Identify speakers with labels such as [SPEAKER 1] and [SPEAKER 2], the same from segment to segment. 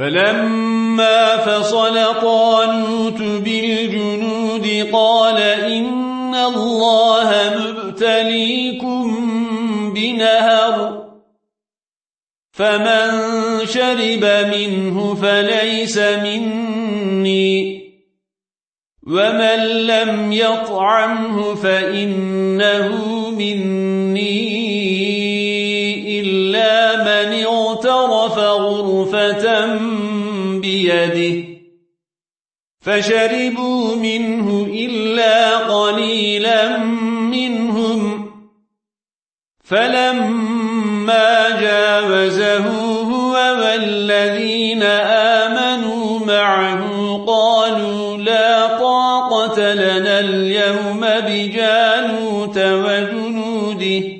[SPEAKER 1] فلما فصل طالوت بالجنود قال إن الله مبتليكم بنهر فمن شرب منه فليس مني ومن لم يطعمه فإنه مني من اغترف غرفة بيده فشربوا منه إلا قليلا منهم فلما جاوزه هو والذين آمنوا معه قالوا لا طاقة لنا اليوم بجانوت وجنوده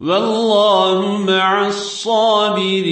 [SPEAKER 1] والله مع الصابرين.